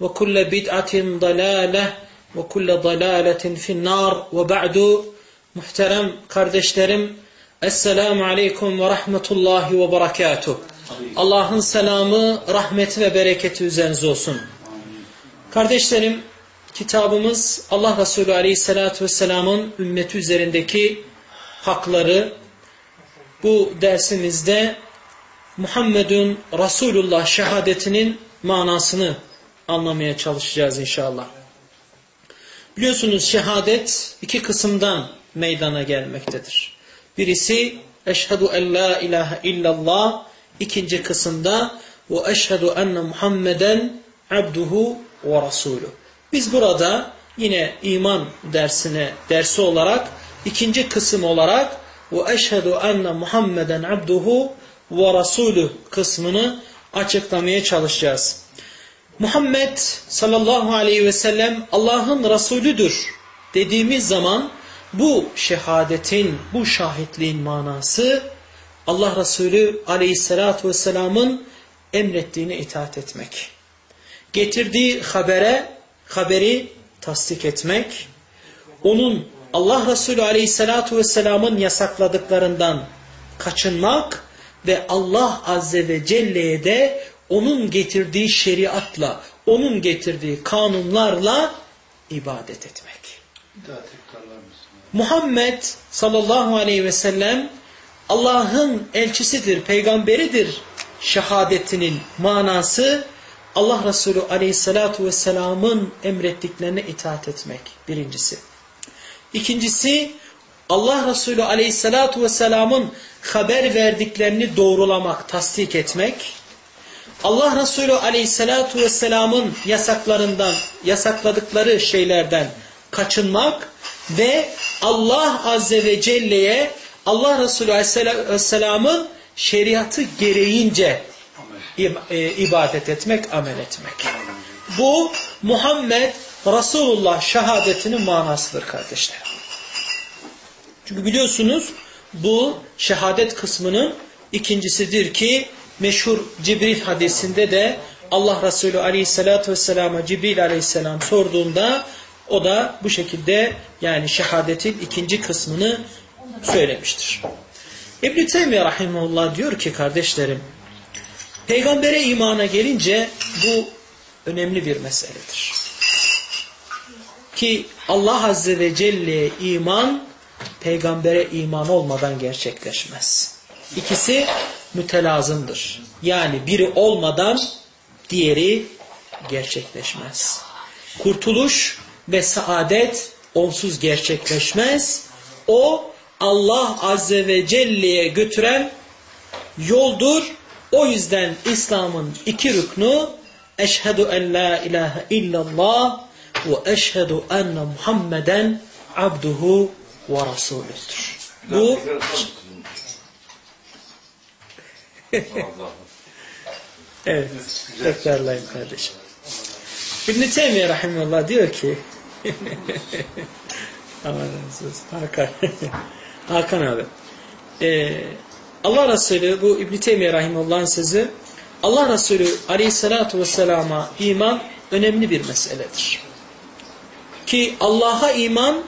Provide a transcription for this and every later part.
وكل بدعة ضلالة وكل ضلالة في النار وبعد محترم kardeşlerim Esselamu Aleyküm ve Rahmetullahi ve Berekatuh. Allah'ın selamı, rahmeti ve bereketi üzerinize olsun. Kardeşlerim, kitabımız Allah Resulü Aleyhisselatü Vesselam'ın ümmeti üzerindeki hakları. Bu dersimizde Muhammedun Resulullah şehadetinin manasını anlamaya çalışacağız inşallah. Biliyorsunuz şehadet iki kısımdan meydana gelmektedir. Birisi eşhedü en la ilahe illallah, ikinci kısımda ve eşhedü enne Muhammeden abduhu ve rasulü. Biz burada yine iman dersine dersi olarak ikinci kısım olarak ve eşhedü enne Muhammeden abduhu ve rasulü kısmını açıklamaya çalışacağız. Muhammed sallallahu aleyhi ve sellem Allah'ın Resulüdür dediğimiz zaman bu şehadetin, bu şahitliğin manası Allah Resulü aleyhissalatü vesselamın emrettiğine itaat etmek. Getirdiği habere, haberi tasdik etmek, onun Allah Resulü aleyhissalatü vesselamın yasakladıklarından kaçınmak ve Allah Azze ve Celle'ye de onun getirdiği şeriatla, onun getirdiği kanunlarla ibadet etmek. Muhammed sallallahu aleyhi ve sellem Allah'ın elçisidir, peygamberidir şehadetinin manası Allah Resulü aleyhissalatu vesselamın emrettiklerine itaat etmek birincisi. İkincisi Allah Resulü aleyhissalatu vesselamın haber verdiklerini doğrulamak, tasdik etmek. Allah Resulü aleyhissalatu vesselamın yasaklarından, yasakladıkları şeylerden kaçınmak ve Allah Azze ve Celle'ye Allah Resulü aleyhisselamın şeriatı gereğince ibadet etmek, amel etmek. Bu Muhammed Resulullah şehadetinin manasıdır kardeşler. Çünkü biliyorsunuz bu şehadet kısmının ikincisidir ki meşhur Cibril hadisinde de Allah Resulü aleyhissalatü vesselama Cibril aleyhisselam sorduğunda o da bu şekilde yani şehadetin ikinci kısmını söylemiştir. İbn-i Teymiye Rahimullah diyor ki kardeşlerim peygambere imana gelince bu önemli bir meseledir. Ki Allah Azze ve Celle'ye iman peygambere iman olmadan gerçekleşmez. İkisi mütelazımdır. Yani biri olmadan diğeri gerçekleşmez. Kurtuluş ve saadet onsuz gerçekleşmez. O Allah Azze ve Celle'ye götüren yoldur. O yüzden İslam'ın iki rüknü eşhedü en la ilahe illallah ve eşhedü enne Muhammeden abduhu ve rasulüdür. Bu evet tekrarlayayım kardeşim. İbn-i Teymiye Rahimullah diyor ki. Hakan. Hakan abi. Ee, Allah Resulü bu İbn-i Teymiye Rahimullah'ın sözü Allah Resulü Aleyhisselatü Vesselam'a iman önemli bir meseledir. Ki Allah'a iman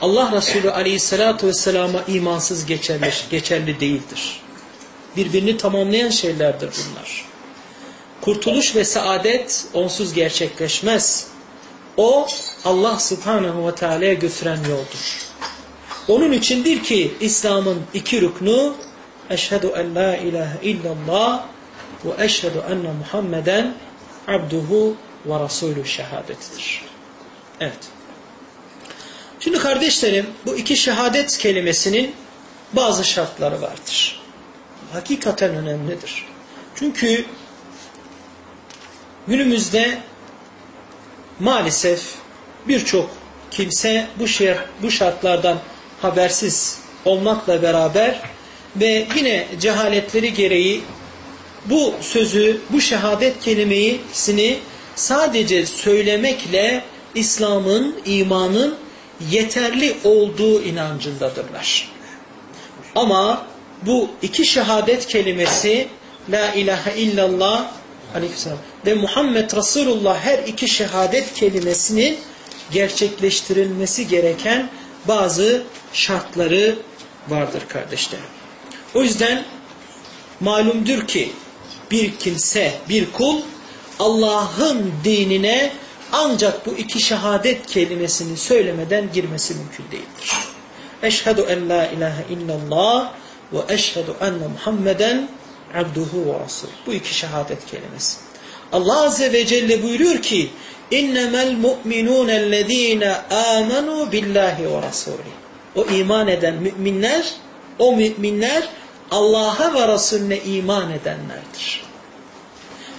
Allah Resulü Aleyhisselatü Vesselam'a imansız geçerli, geçerli değildir. Birbirini tamamlayan şeylerdir bunlar. Kurtuluş ve saadet onsuz gerçekleşmez. O Allah Subhanahu ve Teala'ya götüren yoldur. Onun içindir ki İslam'ın iki rüknü Eşhedü en la ilahe illallah ve eşhedü enne Muhammeden abduhu ve rasulü şehadetidir. Evet. Şimdi kardeşlerim bu iki şehadet kelimesinin bazı şartları vardır. Hakikaten önemlidir. Çünkü günümüzde maalesef birçok kimse bu, şer, bu şartlardan habersiz olmakla beraber ve yine cehaletleri gereği bu sözü, bu şehadet kelimesini sadece söylemekle İslam'ın, imanın yeterli olduğu inancındadırlar. Ama bu iki şehadet kelimesi La ilahe illallah. Ve Muhammed Resulullah her iki şehadet kelimesinin gerçekleştirilmesi gereken bazı şartları vardır kardeşlerim. O yüzden malumdur ki bir kimse, bir kul Allah'ın dinine ancak bu iki şehadet kelimesini söylemeden girmesi mümkün değildir. Eşhedü en la ilahe illallah ve eşhedü enne Muhammeden abduhu ve rasul. Bu iki şehadet kelimesi. Allah Azze ve Celle buyuruyor ki innemel mu'minûnellezîne âmenû billahi ve rasûlih. O iman eden müminler, o müminler Allah'a ve Resulüne iman edenlerdir.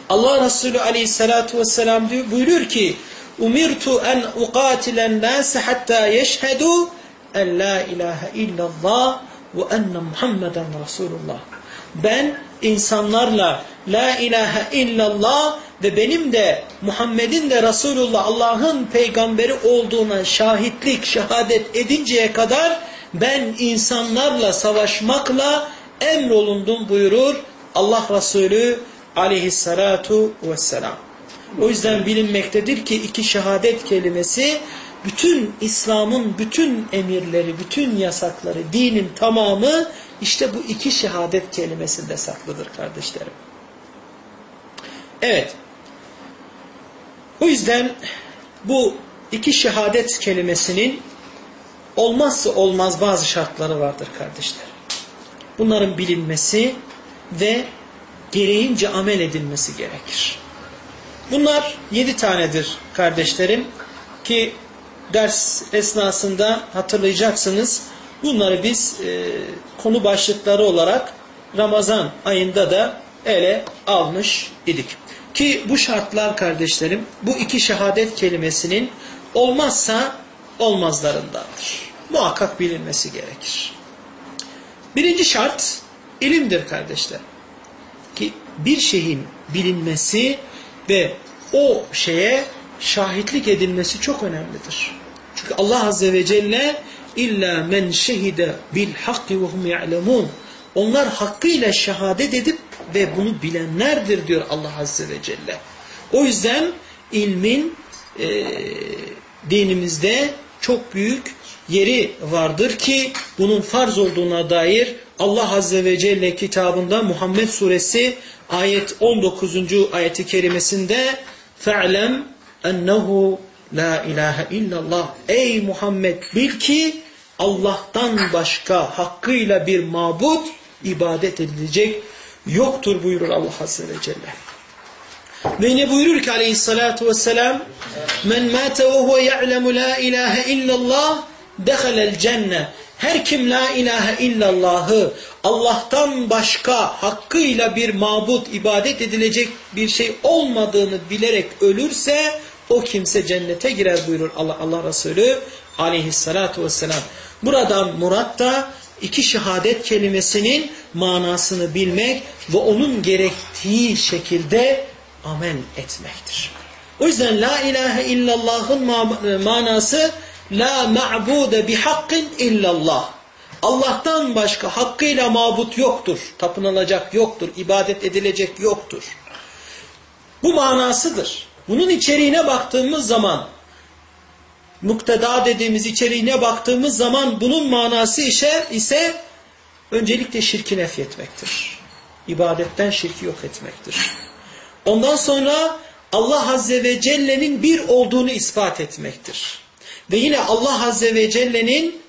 Allah Resulü aleyhissalatu vesselam buyuruyor ki umirtu en uqatilen nase hatta yeşhedu en la ilahe illallah ve enne Muhammeden Resulullah. Ben insanlarla la ilahe illallah ve benim de Muhammed'in de Resulullah Allah'ın peygamberi olduğuna şahitlik, şehadet edinceye kadar ben insanlarla savaşmakla emrolundum buyurur Allah Resulü aleyhissalatu vesselam. O yüzden bilinmektedir ki iki şehadet kelimesi bütün İslam'ın bütün emirleri, bütün yasakları, dinin tamamı işte bu iki şehadet kelimesinde saklıdır kardeşlerim. Evet. O yüzden bu iki şehadet kelimesinin olmazsa olmaz bazı şartları vardır kardeşler. Bunların bilinmesi ve gereğince amel edilmesi gerekir. Bunlar yedi tanedir kardeşlerim ki ders esnasında hatırlayacaksınız. Bunları biz e, konu başlıkları olarak Ramazan ayında da ele almış idik. Ki bu şartlar kardeşlerim bu iki şehadet kelimesinin olmazsa olmazlarındandır. Muhakkak bilinmesi gerekir. Birinci şart ilimdir kardeşler. Ki bir şeyin bilinmesi ve o şeye şahitlik edilmesi çok önemlidir. Çünkü Allah Azze ve Celle illa men şehide bil hakki ve hum ya'lemun. Onlar hakkıyla şehadet edip ve bunu bilenlerdir diyor Allah Azze ve Celle. O yüzden ilmin e, dinimizde çok büyük yeri vardır ki bunun farz olduğuna dair Allah Azze ve Celle kitabında Muhammed suresi ayet 19. ayeti kerimesinde fe'lem ennehu la ilahe illallah ey Muhammed bil ki Allah'tan başka hakkıyla bir mabut ibadet edilecek yoktur buyurur Allah Azze ve Celle. Ve ne buyurur ki aleyhissalatu vesselam men mâte ve huve ya'lemu la ilahe illallah dehalel cenne her kim la ilahe illallahı Allah'tan başka hakkıyla bir mabut ibadet edilecek bir şey olmadığını bilerek ölürse o kimse cennete girer buyurur Allah, Allah Resulü aleyhissalatu vesselam. Buradan murat da iki şehadet kelimesinin manasını bilmek ve onun gerektiği şekilde amel etmektir. O yüzden la ilahe illallah'ın manası la ma'bude bihakkin illallah. Allah'tan başka hakkıyla mabut yoktur. Tapınılacak yoktur. ibadet edilecek yoktur. Bu manasıdır. Bunun içeriğine baktığımız zaman mukteda dediğimiz içeriğine baktığımız zaman bunun manası ise, ise öncelikle şirki nefyetmektir. İbadetten şirki yok etmektir. Ondan sonra Allah Azze ve Celle'nin bir olduğunu ispat etmektir. Ve yine Allah Azze ve Celle'nin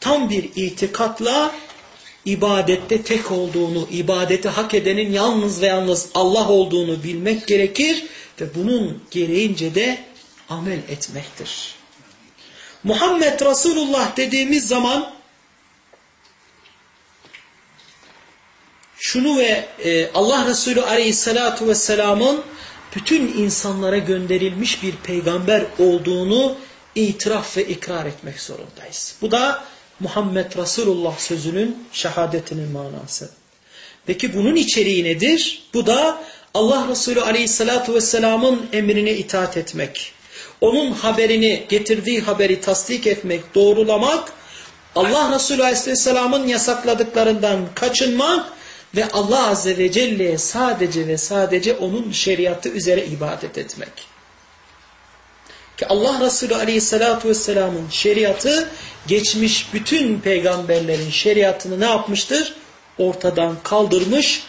tam bir itikatla ibadette tek olduğunu, ibadeti hak edenin yalnız ve yalnız Allah olduğunu bilmek gerekir ve bunun gereğince de amel etmektir. Muhammed Resulullah dediğimiz zaman şunu ve e, Allah Resulü Aleyhisselatü Vesselam'ın bütün insanlara gönderilmiş bir peygamber olduğunu itiraf ve ikrar etmek zorundayız. Bu da Muhammed Resulullah sözünün şehadetinin manası. Peki bunun içeriği nedir? Bu da Allah Resulü Aleyhisselatü Vesselam'ın emrine itaat etmek. Onun haberini, getirdiği haberi tasdik etmek, doğrulamak, Allah Resulü Aleyhisselam'ın yasakladıklarından kaçınmak ve Allah Azze ve Celle'ye sadece ve sadece onun şeriatı üzere ibadet etmek. Ki Allah Resulü Aleyhisselatü Vesselam'ın şeriatı geçmiş bütün peygamberlerin şeriatını ne yapmıştır? Ortadan kaldırmış,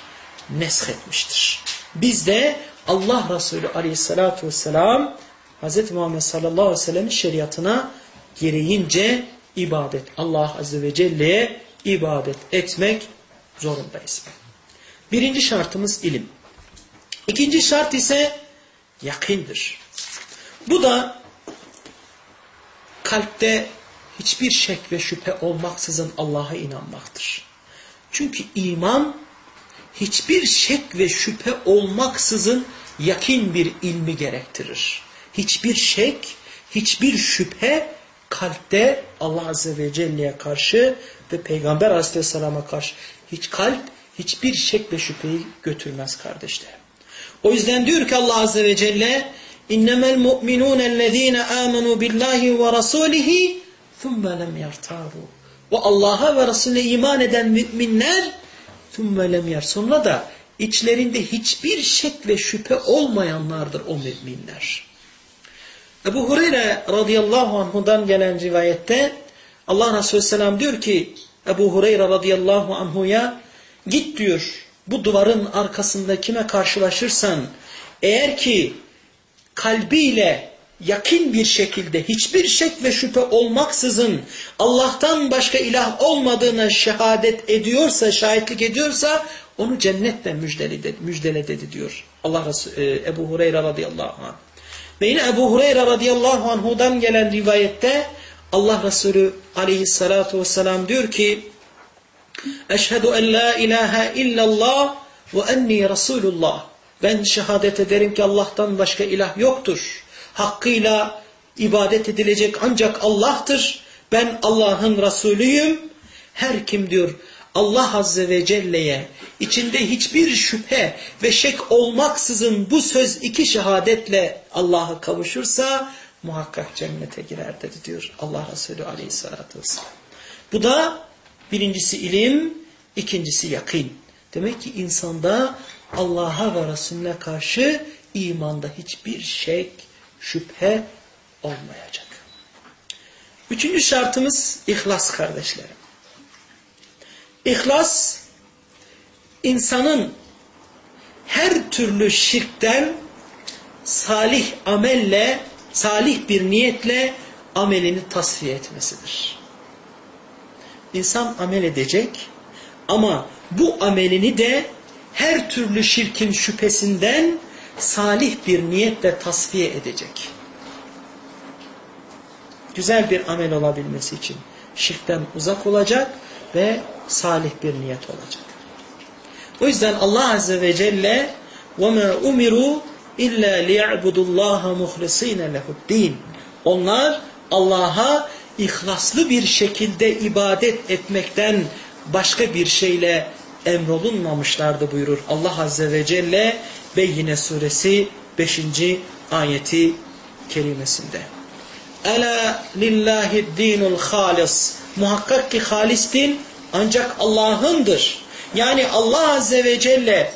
neshetmiştir. Biz de Allah Resulü Aleyhisselatü Vesselam Hz. Muhammed sallallahu aleyhi ve sellem'in şeriatına gereğince ibadet, Allah Azze ve Celle'ye ibadet etmek zorundayız. Birinci şartımız ilim. İkinci şart ise yakindir. Bu da kalpte hiçbir şek ve şüphe olmaksızın Allah'a inanmaktır. Çünkü iman hiçbir şek ve şüphe olmaksızın yakin bir ilmi gerektirir. Hiçbir şek, hiçbir şüphe kalpte Allah Azze ve Celle'ye karşı ve Peygamber Aleyhisselam'a karşı hiç kalp hiçbir şek ve şüpheyi götürmez kardeşler. O yüzden diyor ki Allah Azze ve Celle İnnemel mu'minûnellezîne âmenû billâhi ve rasûlihi ثُمَّ لَمْ يَرْتَابُوا O Allah'a ve Resulüne iman eden müminler ثُمَّ لَمْ يَرْ Sonra da içlerinde hiçbir şek ve şüphe olmayanlardır o müminler. Ebu Hureyre radıyallahu anhudan gelen rivayette Allah Resulü selam diyor ki Ebu Hureyre radıyallahu anhuya git diyor bu duvarın arkasında kime karşılaşırsan eğer ki kalbiyle yakin bir şekilde hiçbir şek ve şüphe olmaksızın Allah'tan başka ilah olmadığına şehadet ediyorsa, şahitlik ediyorsa onu cennetle müjdele, müjdele dedi diyor. Allah Resulü, e, Ebu Hureyre radıyallahu anh. Ve yine Ebu Hureyre radıyallahu anhudan gelen rivayette Allah Resulü aleyhissalatu vesselam diyor ki Eşhedü en la ilahe illallah ve enni Resulullah. Ben şehadet ederim ki Allah'tan başka ilah yoktur. Hakkıyla ibadet edilecek ancak Allah'tır. Ben Allah'ın Resulüyüm. Her kim diyor Allah Azze ve Celle'ye içinde hiçbir şüphe ve şek olmaksızın bu söz iki şehadetle Allah'a kavuşursa muhakkak cennete girer dedi diyor Allah Resulü Aleyhisselatü Vesselam. Bu da birincisi ilim, ikincisi yakin. Demek ki insanda Allah'a ve Resulüne karşı imanda hiçbir şek, şüphe olmayacak. Üçüncü şartımız ihlas kardeşlerim. İhlas insanın her türlü şirkten salih amelle, salih bir niyetle amelini tasfiye etmesidir. İnsan amel edecek ama bu amelini de her türlü şirkin şüphesinden salih bir niyetle tasfiye edecek. Güzel bir amel olabilmesi için şirkten uzak olacak ve salih bir niyet olacak. O yüzden Allah Azze ve Celle وَمَا اُمِرُوا اِلَّا لِيَعْبُدُوا اللّٰهَ مُخْلِص۪ينَ لَهُ الدِّينَ Onlar Allah'a ihlaslı bir şekilde ibadet etmekten başka bir şeyle emrolunmamışlardı buyurur Allah Azze ve Celle Beyyine suresi 5. ayeti kerimesinde. Ela lillahi dinul halis. Muhakkak ki halis din ancak Allah'ındır. Yani Allah Azze ve Celle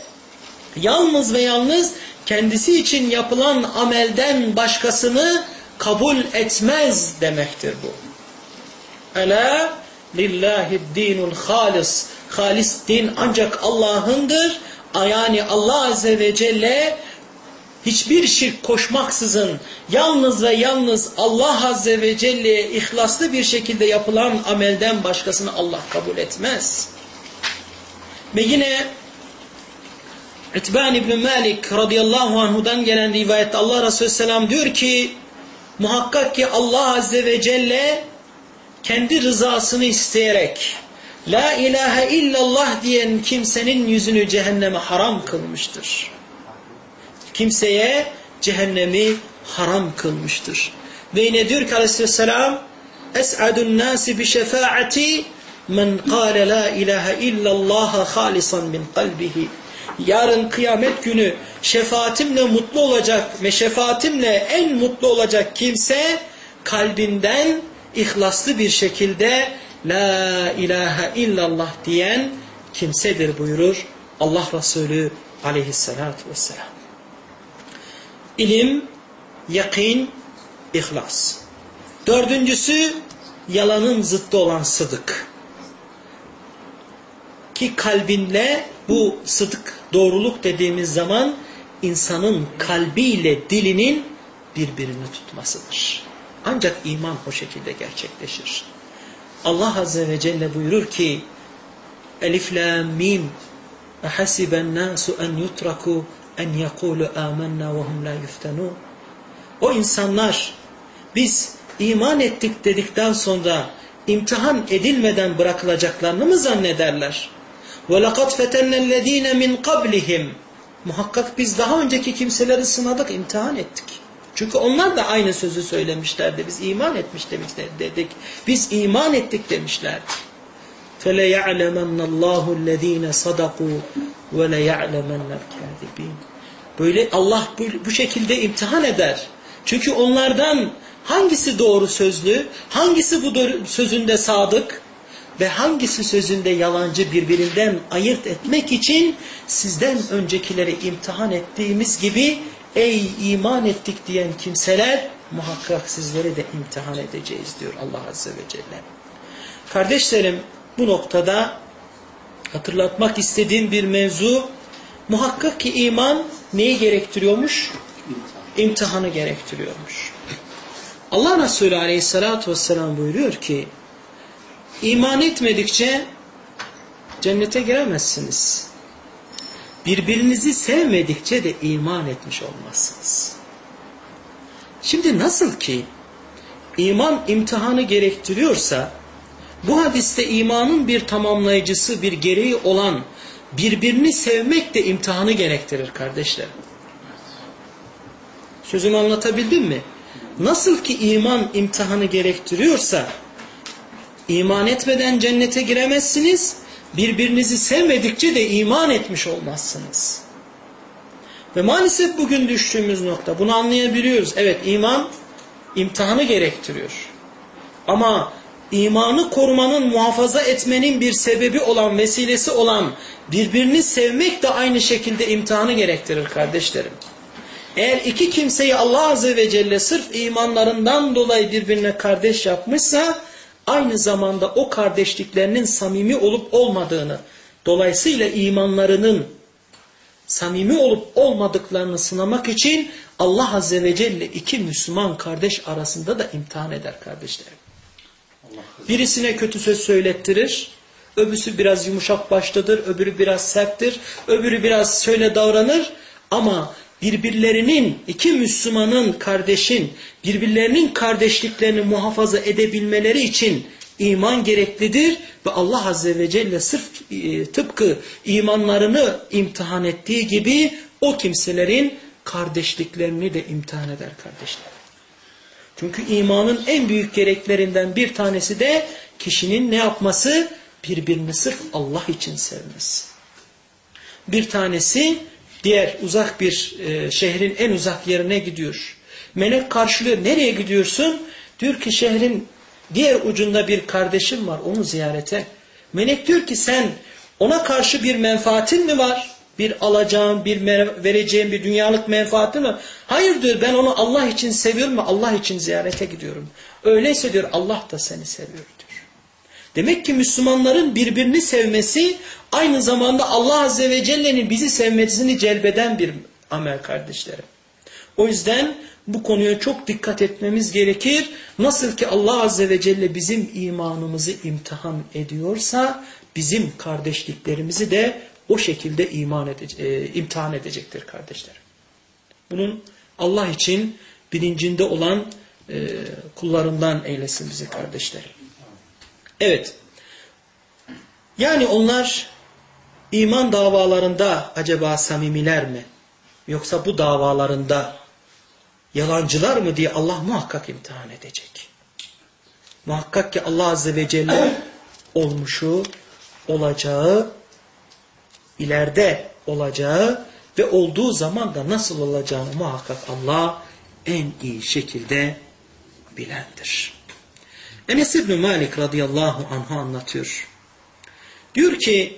yalnız ve yalnız kendisi için yapılan amelden başkasını kabul etmez demektir bu. Ela lillahi dinul halis. Halis din ancak Allah'ındır. Yani Allah Azze ve Celle hiçbir şirk koşmaksızın yalnız ve yalnız Allah Azze ve Celle'ye ihlaslı bir şekilde yapılan amelden başkasını Allah kabul etmez. Ve yine İtban İbni Malik radıyallahu anhudan gelen rivayette Allah Resulü Selam diyor ki muhakkak ki Allah Azze ve Celle kendi rızasını isteyerek La ilahe illallah diyen kimsenin yüzünü cehenneme haram kılmıştır. Kimseye cehennemi haram kılmıştır. Ve yine diyor ki aleyhisselam Es'adun nasi bi şefaati men kâle la ilahe illallah halisan min kalbihi. Yarın kıyamet günü şefaatimle mutlu olacak ve şefaatimle en mutlu olacak kimse kalbinden ihlaslı bir şekilde La ilahe illallah diyen kimsedir buyurur Allah Resulü aleyhissalatü vesselam. İlim, yakin, ihlas. Dördüncüsü yalanın zıttı olan sıdık. Ki kalbinle bu sıdık, doğruluk dediğimiz zaman insanın kalbiyle dilinin birbirini tutmasıdır. Ancak iman o şekilde gerçekleşir. Allah Azze ve Celle buyurur ki Elif la mim Ehasiben nasu en yutraku en yekulu amennâ ve hum la yuftenûn O insanlar biz iman ettik dedikten sonra imtihan edilmeden bırakılacaklarını mı zannederler? وَلَقَدْ فَتَنَّ الَّذ۪ينَ مِنْ قَبْلِهِمْ Muhakkak biz daha önceki kimseleri sınadık, imtihan ettik. Çünkü onlar da aynı sözü söylemişlerdi. Biz iman etmiş dedik. Biz iman ettik demişlerdi. فَلَيَعْلَمَنَّ اللّٰهُ الَّذ۪ينَ صَدَقُوا وَلَيَعْلَمَنَّ الْكَاذِب۪ينَ Böyle Allah bu, bu şekilde imtihan eder. Çünkü onlardan hangisi doğru sözlü, hangisi bu sözünde sadık ve hangisi sözünde yalancı birbirinden ayırt etmek için sizden öncekileri imtihan ettiğimiz gibi Ey iman ettik diyen kimseler muhakkak sizleri de imtihan edeceğiz diyor Allah Azze ve Celle. Kardeşlerim bu noktada hatırlatmak istediğim bir mevzu muhakkak ki iman neyi gerektiriyormuş? İmtihanı gerektiriyormuş. Allah Resulü Aleyhisselatü Vesselam buyuruyor ki iman etmedikçe cennete giremezsiniz birbirinizi sevmedikçe de iman etmiş olmazsınız. Şimdi nasıl ki iman imtihanı gerektiriyorsa bu hadiste imanın bir tamamlayıcısı, bir gereği olan birbirini sevmek de imtihanı gerektirir kardeşlerim. Sözümü anlatabildim mi? Nasıl ki iman imtihanı gerektiriyorsa iman etmeden cennete giremezsiniz birbirinizi sevmedikçe de iman etmiş olmazsınız. Ve maalesef bugün düştüğümüz nokta bunu anlayabiliyoruz. Evet iman imtihanı gerektiriyor. Ama imanı korumanın, muhafaza etmenin bir sebebi olan, vesilesi olan birbirini sevmek de aynı şekilde imtihanı gerektirir kardeşlerim. Eğer iki kimseyi Allah Azze ve Celle sırf imanlarından dolayı birbirine kardeş yapmışsa aynı zamanda o kardeşliklerinin samimi olup olmadığını, dolayısıyla imanlarının samimi olup olmadıklarını sınamak için Allah Azze ve Celle iki Müslüman kardeş arasında da imtihan eder kardeşlerim. Birisine kötü söz söylettirir, öbüsü biraz yumuşak baştadır, öbürü biraz serttir, öbürü biraz şöyle davranır ama birbirlerinin, iki Müslümanın, kardeşin, birbirlerinin kardeşliklerini muhafaza edebilmeleri için iman gereklidir ve Allah Azze ve Celle sırf e, tıpkı imanlarını imtihan ettiği gibi o kimselerin kardeşliklerini de imtihan eder kardeşler. Çünkü imanın en büyük gereklerinden bir tanesi de kişinin ne yapması? Birbirini sırf Allah için sevmesi. Bir tanesi diğer uzak bir e, şehrin en uzak yerine gidiyor. Melek karşılıyor. Nereye gidiyorsun? Diyor ki şehrin diğer ucunda bir kardeşim var onu ziyarete. Melek diyor ki sen ona karşı bir menfaatin mi var? Bir alacağın, bir vereceğin bir dünyalık menfaati mi? Hayır diyor ben onu Allah için seviyorum ve Allah için ziyarete gidiyorum. Öyleyse diyor Allah da seni seviyor. Demek ki Müslümanların birbirini sevmesi aynı zamanda Allah Azze ve Celle'nin bizi sevmesini celbeden bir amel kardeşlerim. O yüzden bu konuya çok dikkat etmemiz gerekir. Nasıl ki Allah Azze ve Celle bizim imanımızı imtihan ediyorsa bizim kardeşliklerimizi de o şekilde iman edece imtihan edecektir kardeşlerim. Bunun Allah için bilincinde olan e, kullarından eylesin bizi kardeşlerim. Evet. Yani onlar iman davalarında acaba samimiler mi? Yoksa bu davalarında yalancılar mı diye Allah muhakkak imtihan edecek. Muhakkak ki Allah Azze ve Celle olmuşu, olacağı, ileride olacağı ve olduğu zaman da nasıl olacağını muhakkak Allah en iyi şekilde bilendir. Enes İbni Malik radıyallahu anh'a anlatıyor. Diyor ki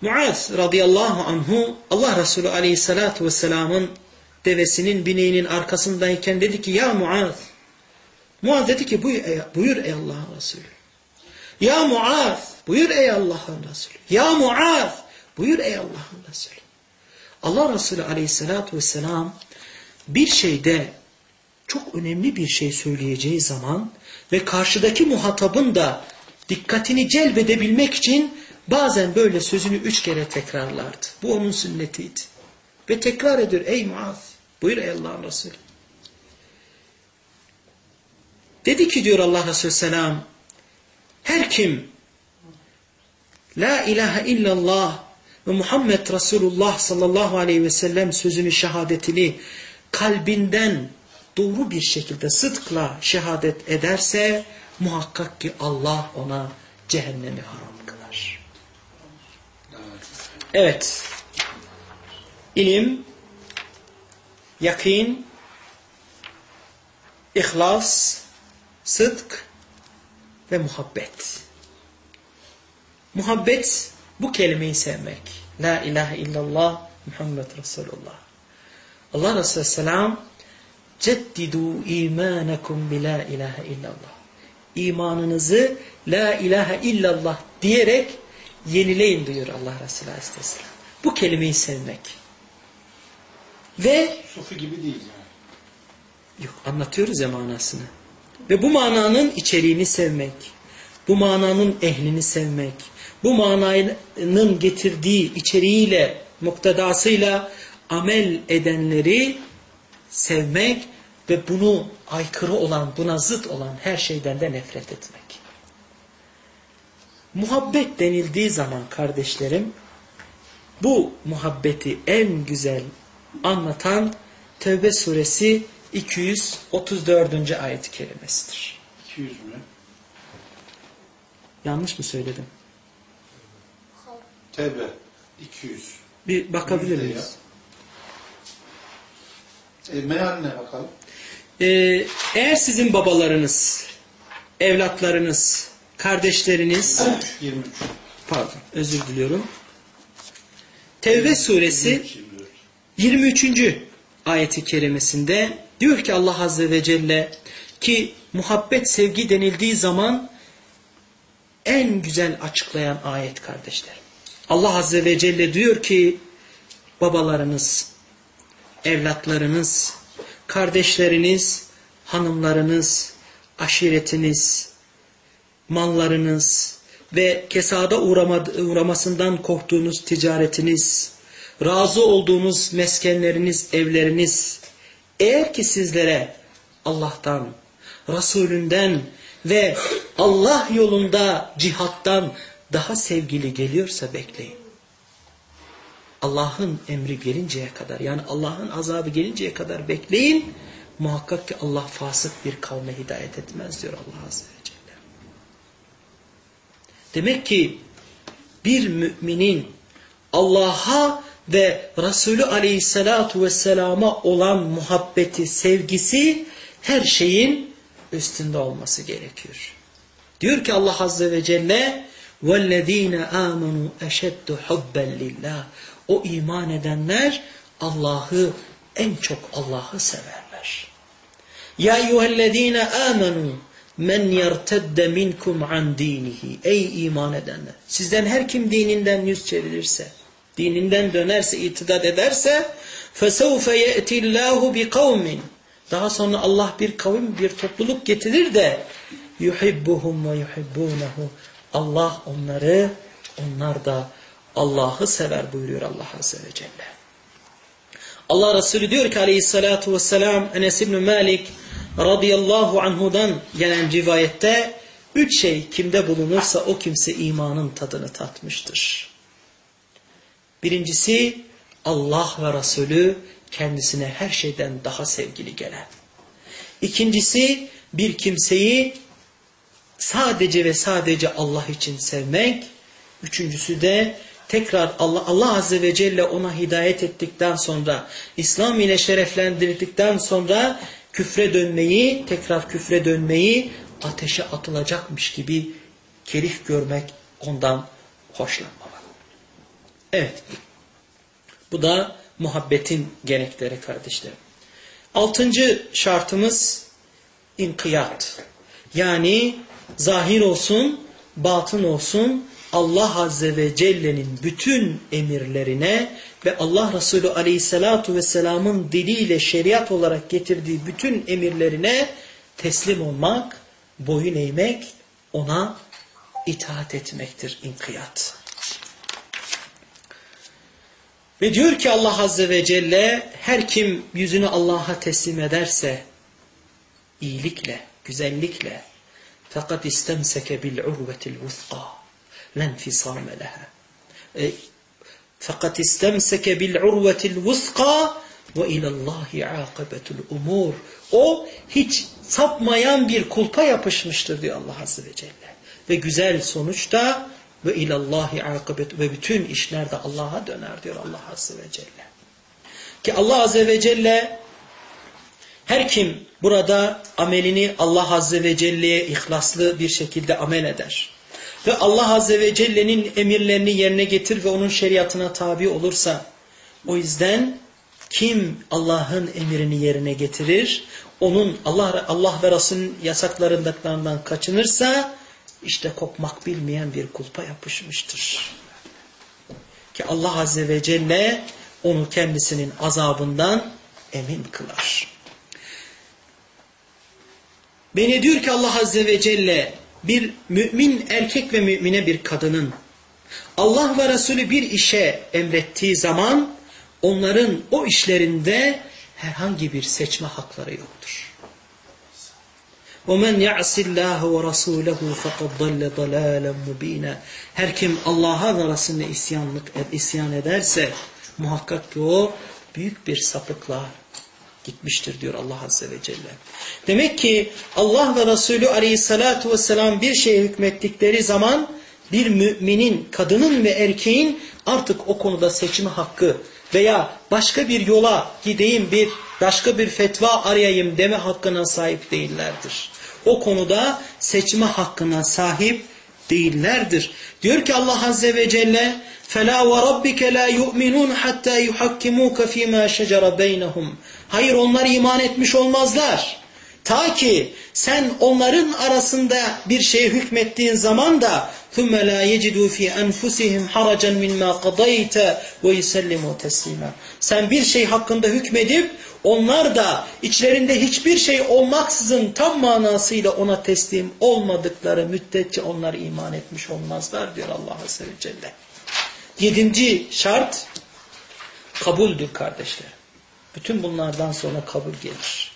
Muaz radıyallahu anhu Allah Resulü aleyhissalatu vesselamın devesinin bineğinin arkasındayken dedi ki ya Muaz Muaz dedi ki buyur ey, buyur ey Allah'ın Resulü. Ya Muaz buyur ey Allah'ın Resulü. Ya Muaz buyur ey Allah'ın Resulü. Allah Resulü aleyhissalatu vesselam bir şeyde çok önemli bir şey söyleyeceği zaman ve karşıdaki muhatabın da dikkatini celbedebilmek için bazen böyle sözünü üç kere tekrarlardı. Bu onun sünnetiydi. Ve tekrar ediyor ey Muaz buyur ey Allah'ın Resulü. Dedi ki diyor Allah Resulü Selam her kim La ilahe illallah ve Muhammed Resulullah sallallahu aleyhi ve sellem sözünü şehadetini kalbinden doğru bir şekilde sıdkla şehadet ederse muhakkak ki Allah ona cehennemi haram kılar. Evet. İlim, yakin, ihlas, sıdk ve muhabbet. Muhabbet bu kelimeyi sevmek. La ilahe illallah Muhammed Resulullah. Allah Resulü Selam ceddidu imanakum bi la ilahe illallah. İmanınızı la ilahe illallah diyerek yenileyin diyor Allah Resulü Aleyhisselam. Bu kelimeyi sevmek. Ve Sufi gibi değil yani. Yok anlatıyoruz ya manasını. Ve bu mananın içeriğini sevmek. Bu mananın ehlini sevmek. Bu mananın getirdiği içeriğiyle, muktedasıyla amel edenleri sevmek ve bunu aykırı olan, buna zıt olan her şeyden de nefret etmek. Muhabbet denildiği zaman kardeşlerim, bu muhabbeti en güzel anlatan Tevbe suresi 234. ayet-i kerimesidir. 200 mü? Yanlış mı söyledim? Tevbe 200. Bir bakabilir miyiz? E, mealine bakalım. Ee, eğer sizin babalarınız, evlatlarınız, kardeşleriniz, 23. pardon özür diliyorum. Tevbe suresi 23, 24. 23. ayeti kerimesinde diyor ki Allah Azze ve Celle ki muhabbet sevgi denildiği zaman en güzel açıklayan ayet kardeşler. Allah Azze ve Celle diyor ki babalarınız, evlatlarınız, kardeşleriniz, hanımlarınız, aşiretiniz, mallarınız ve kesada uğramasından korktuğunuz ticaretiniz, razı olduğunuz meskenleriniz, evleriniz, eğer ki sizlere Allah'tan, Resulünden ve Allah yolunda cihattan daha sevgili geliyorsa bekleyin. Allah'ın emri gelinceye kadar yani Allah'ın azabı gelinceye kadar bekleyin. Muhakkak ki Allah fasık bir kavme hidayet etmez diyor Allah Azze ve Celle. Demek ki bir müminin Allah'a ve Resulü Aleyhisselatu Vesselam'a olan muhabbeti, sevgisi her şeyin üstünde olması gerekiyor. Diyor ki Allah Azze ve Celle وَالَّذ۪ينَ آمَنُوا اَشَدُّ حُبًّا لِلّٰهِ O iman edenler Allah'ı en çok Allah'ı severler. Ya eyyühellezine amenu men yertedde minkum an dinihi. Ey iman edenler. Sizden her kim dininden yüz çevirirse, dininden dönerse, itidat ederse فَسَوْفَ يَأْتِ اللّٰهُ بِقَوْمٍ Daha sonra Allah bir kavim, bir topluluk getirir de yuhibbuhum ve yuhibbunehu. Allah onları, onlar da Allah'ı sever buyuruyor Allah Azze ve Celle. Allah Resulü diyor ki aleyhissalatu vesselam Enes İbni Malik radıyallahu anhudan gelen rivayette üç şey kimde bulunursa o kimse imanın tadını tatmıştır. Birincisi Allah ve Resulü kendisine her şeyden daha sevgili gelen. İkincisi bir kimseyi sadece ve sadece Allah için sevmek. Üçüncüsü de tekrar Allah, Allah Azze ve Celle ona hidayet ettikten sonra, İslam ile şereflendirdikten sonra küfre dönmeyi, tekrar küfre dönmeyi ateşe atılacakmış gibi kerif görmek ondan hoşlanmamak. Evet. Bu da muhabbetin gerekleri kardeşlerim. Altıncı şartımız inkiyat. Yani zahir olsun, batın olsun, Allah Azze ve Celle'nin bütün emirlerine ve Allah Resulü Aleyhisselatu Vesselam'ın diliyle şeriat olarak getirdiği bütün emirlerine teslim olmak, boyun eğmek, ona itaat etmektir inkiyat. Ve diyor ki Allah Azze ve Celle her kim yüzünü Allah'a teslim ederse iyilikle, güzellikle fakat istemseke bil urvetil vusqa lenfisame leha. Fakat istemseke bil urvetil vusqa ve ilallahi akibetul umur. O hiç sapmayan bir kulpa yapışmıştır diyor Allah Azze ve Celle. Ve güzel sonuçta ve ilallahi akibet ve bütün işler de Allah'a döner diyor Allah Azze ve Celle. Ki Allah Azze ve Celle her kim burada amelini Allah Azze ve Celle'ye ihlaslı bir şekilde amel eder ve Allah Azze ve Celle'nin emirlerini yerine getir ve onun şeriatına tabi olursa o yüzden kim Allah'ın emrini yerine getirir, onun Allah Allah ve Resul'ün yasaklarından kaçınırsa işte kopmak bilmeyen bir kulpa yapışmıştır. Ki Allah Azze ve Celle onu kendisinin azabından emin kılar. Beni diyor ki Allah Azze ve Celle bir mümin erkek ve mümine bir kadının Allah ve Resulü bir işe emrettiği zaman onların o işlerinde herhangi bir seçme hakları yoktur. وَمَنْ يَعْسِ اللّٰهُ وَرَسُولَهُ فَقَدْ ضَلَّ ضَلَالًا مُب۪ينًا Her kim Allah'a ve Resulüne isyanlık, isyan ederse muhakkak ki o büyük bir sapıkla gitmiştir diyor Allah Azze ve Celle. Demek ki Allah ve Resulü Aleyhisselatü Vesselam bir şeye hükmettikleri zaman bir müminin, kadının ve erkeğin artık o konuda seçme hakkı veya başka bir yola gideyim bir başka bir fetva arayayım deme hakkına sahip değillerdir. O konuda seçme hakkına sahip değillerdir. Diyor ki Allah Azze ve Celle فَلَا وَرَبِّكَ لَا يُؤْمِنُونَ حَتَّى يُحَكِّمُوكَ ف۪ي مَا شَجَرَ بَيْنَهُمْ Hayır onlar iman etmiş olmazlar. Ta ki sen onların arasında bir şeye hükmettiğin zaman da ثُمَّ لَا يَجِدُوا فِي أَنْفُسِهِمْ حَرَجًا مِنْمَا قَضَيْتَ وَيُسَلِّمُوا تَسْلِيمًا Sen bir şey hakkında hükmedip onlar da içlerinde hiçbir şey olmaksızın tam manasıyla ona teslim olmadıkları müddetçe onlar iman etmiş olmazlar diyor Allah Azze ve Celle. Yedinci şart kabuldür kardeşler. Bütün bunlardan sonra kabul gelir.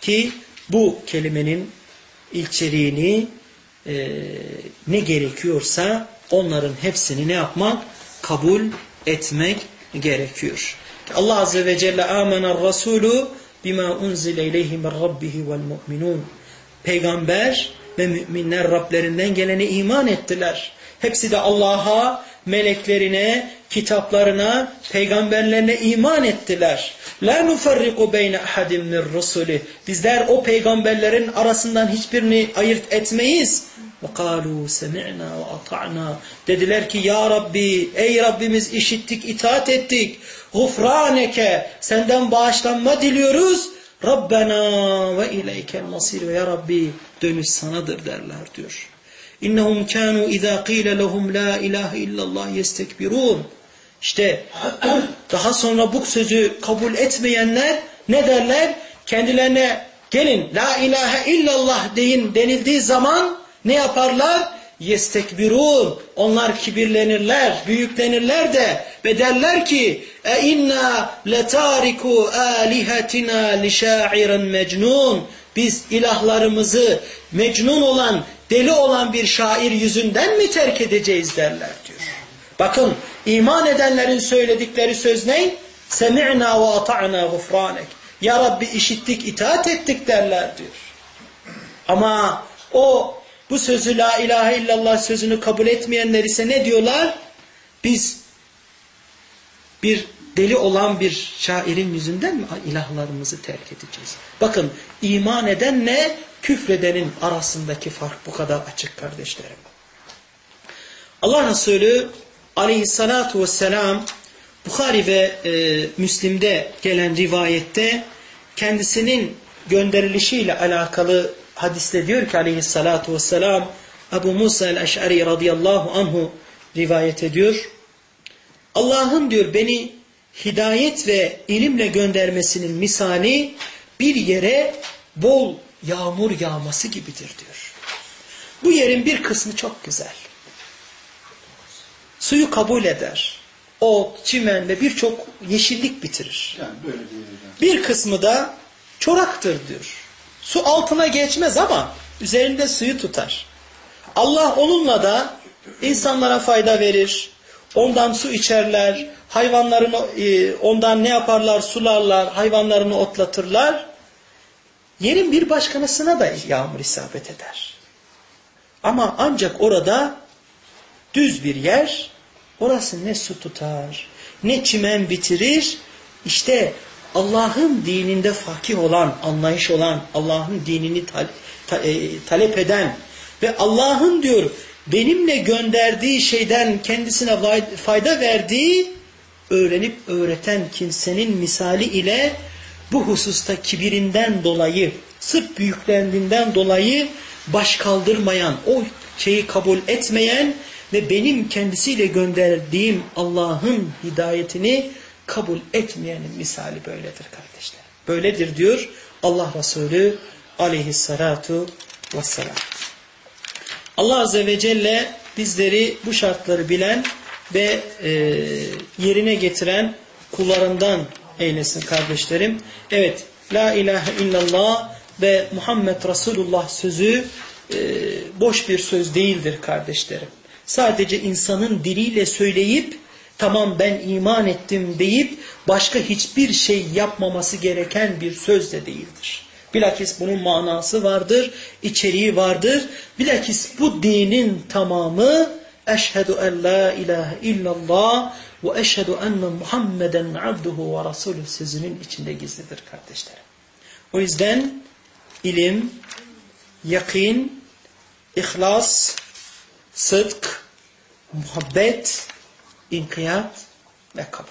Ki bu kelimenin içeriğini e, ne gerekiyorsa onların hepsini ne yapmak? Kabul etmek gerekiyor. Allah Azze ve Celle amener Resulü bima unzile ileyhi min rabbihi vel mu'minun. Peygamber ve müminler Rablerinden gelene iman ettiler. Hepsi de Allah'a, meleklerine, kitaplarına, peygamberlerine iman ettiler. La nufarriku beyne ahadim min rusuli. Bizler o peygamberlerin arasından hiçbirini ayırt etmeyiz. Ve kalu semi'na. Dediler ki ya Rabbi, ey Rabbimiz işittik, itaat ettik. Gufraneke, senden bağışlanma diliyoruz. Rabbena ve ileykel nasir ve ya Rabbi dönüş sanadır derler diyor. İnnehum kanu iza qila lehum la ilahe illallah yestekbirun. İşte daha sonra bu sözü kabul etmeyenler ne derler? Kendilerine gelin la ilahe illallah deyin denildiği zaman ne yaparlar? Yestekbirun. Onlar kibirlenirler, büyüklenirler de ve derler ki e inna letariku alihatina li şairin mecnun. Biz ilahlarımızı mecnun olan, deli olan bir şair yüzünden mi terk edeceğiz derler diyor. Bakın iman edenlerin söyledikleri söz ne? Semi'na ve ata'na gufranek. Ya Rabbi işittik, itaat ettik derler diyor. Ama o bu sözü la ilahe illallah sözünü kabul etmeyenler ise ne diyorlar? Biz bir deli olan bir şairin yüzünden mi ilahlarımızı terk edeceğiz? Bakın iman edenle küfredenin arasındaki fark bu kadar açık kardeşlerim. Allah Resulü aleyhissalatu vesselam Bukhari ve e, Müslim'de gelen rivayette kendisinin gönderilişiyle alakalı hadiste diyor ki aleyhissalatu vesselam Ebu Musa el-Eş'ari radıyallahu anhu rivayet ediyor. Allah'ın diyor beni hidayet ve ilimle göndermesinin misali bir yere bol yağmur yağması gibidir diyor. Bu yerin bir kısmı çok güzel. Suyu kabul eder. Ot, çimen ve birçok yeşillik bitirir. Yani böyle bir kısmı da çoraktır diyor. Su altına geçmez ama üzerinde suyu tutar. Allah onunla da insanlara fayda verir. Ondan su içerler. Hayvanlarını e, ondan ne yaparlar? Sularlar. Hayvanlarını otlatırlar. Yerin bir başkanısına da yağmur isabet eder. Ama ancak orada düz bir yer orası ne su tutar ne çimen bitirir. İşte Allah'ın dininde fakih olan, anlayış olan, Allah'ın dinini tal ta e talep eden ve Allah'ın diyor benimle gönderdiği şeyden kendisine fayda verdiği öğrenip öğreten kimsenin misali ile bu hususta kibirinden dolayı, sırf büyüklendiğinden dolayı baş kaldırmayan, o şeyi kabul etmeyen ve benim kendisiyle gönderdiğim Allah'ın hidayetini kabul etmeyenin misali böyledir kardeşler. Böyledir diyor Allah Resulü aleyhissalatu vesselam. Allah Azze ve Celle bizleri bu şartları bilen ve e, yerine getiren kullarından eylesin kardeşlerim. Evet, La ilahe illallah ve Muhammed Resulullah sözü e, boş bir söz değildir kardeşlerim. Sadece insanın diliyle söyleyip tamam ben iman ettim deyip başka hiçbir şey yapmaması gereken bir söz de değildir. Bilakis bunun manası vardır, içeriği vardır. Bilakis bu dinin tamamı eşhedü en la ilahe illallah ve eşhedü enne Muhammeden abduhu ve rasulü sözünün içinde gizlidir kardeşlerim. O yüzden ilim, yakin, ihlas, sıdk, muhabbet, inkiyat ve kabul.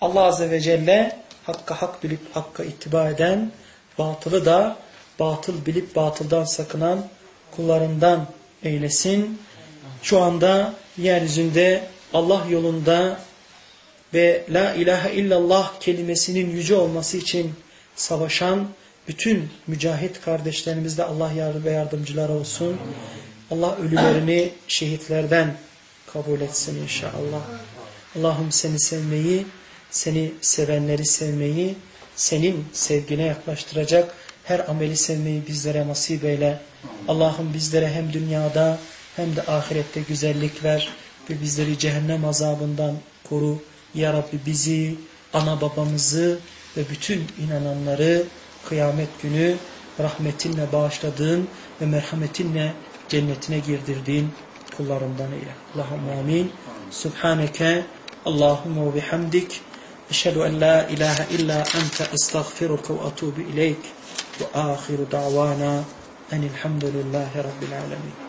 Allah Azze ve Celle hakka hak bilip hakka ittiba eden, batılı da batıl bilip batıldan sakınan kullarından eylesin. Şu anda yeryüzünde Allah yolunda ve La ilahe illallah kelimesinin yüce olması için savaşan bütün mücahit kardeşlerimizde Allah yardım ve yardımcılar olsun. Allah ölülerini şehitlerden kabul etsin inşallah. Allah'ım seni sevmeyi, seni sevenleri sevmeyi, senin sevgine yaklaştıracak her ameli sevmeyi bizlere nasip eyle. Allah'ım bizlere hem dünyada hem de ahirette güzellik ver ve bizleri cehennem azabından koru. Ya Rabbi bizi, ana babamızı ve bütün inananları kıyamet günü rahmetinle bağışladığın ve merhametinle cennetine girdirdiğin kullarından eyle. Allahümme amin. Subhaneke Allahümme ve bihamdik. Eşhedü en la ilahe illa ente estağfiruke ve atubu ileyk. Ve ahiru da'vana enilhamdülillahi rabbil alemin.